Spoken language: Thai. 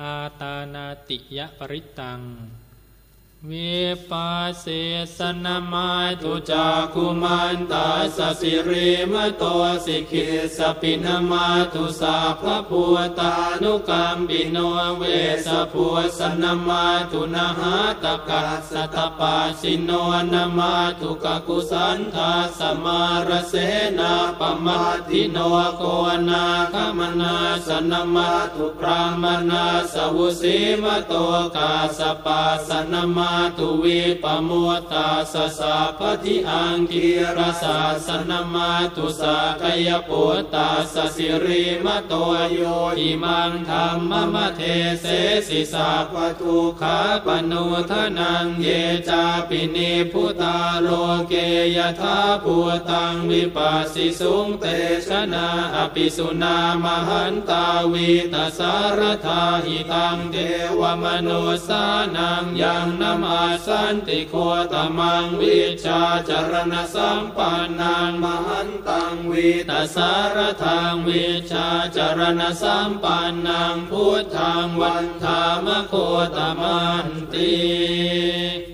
อาตานาติยะปริตัง วิปัสสสนามาตุจากุมันตาสสิริมโตสิกิสปินามาตุสาพะพัวตานุกรรมบิโนเวสพัวสนามาตุนาหาตกัสตปาสิโนนามาตุกกุสันทาสมารเสนาปมาทิโนโกนาคะมะนัสสะ นะมัตถุพราหมะณัสสะ วุสีมะโตกัสสะปัสสะ นะมาตถุวิปปะมุตตัสสะ สัพพะธิอังคีระสัสสะ นะมัตถุสักยะปุตตัสสะ สิรีมะโตโยอิมังธัมมะมะเทเสสิสัพพะทุกขาปะนูทะนังเยจาปินิพพุตาโลเกยทาภูตังวิปัสสิสุงเตชนะอภิสุนามหันตาวิตสารธาหิตังเทวมนุสานังยังนมมาสันติโคตมังวิชาจรณสัมปันนางมหันตังวิตาสารทางวิชาจรณสัมปันนางพุทธังวันธามโคตมันติ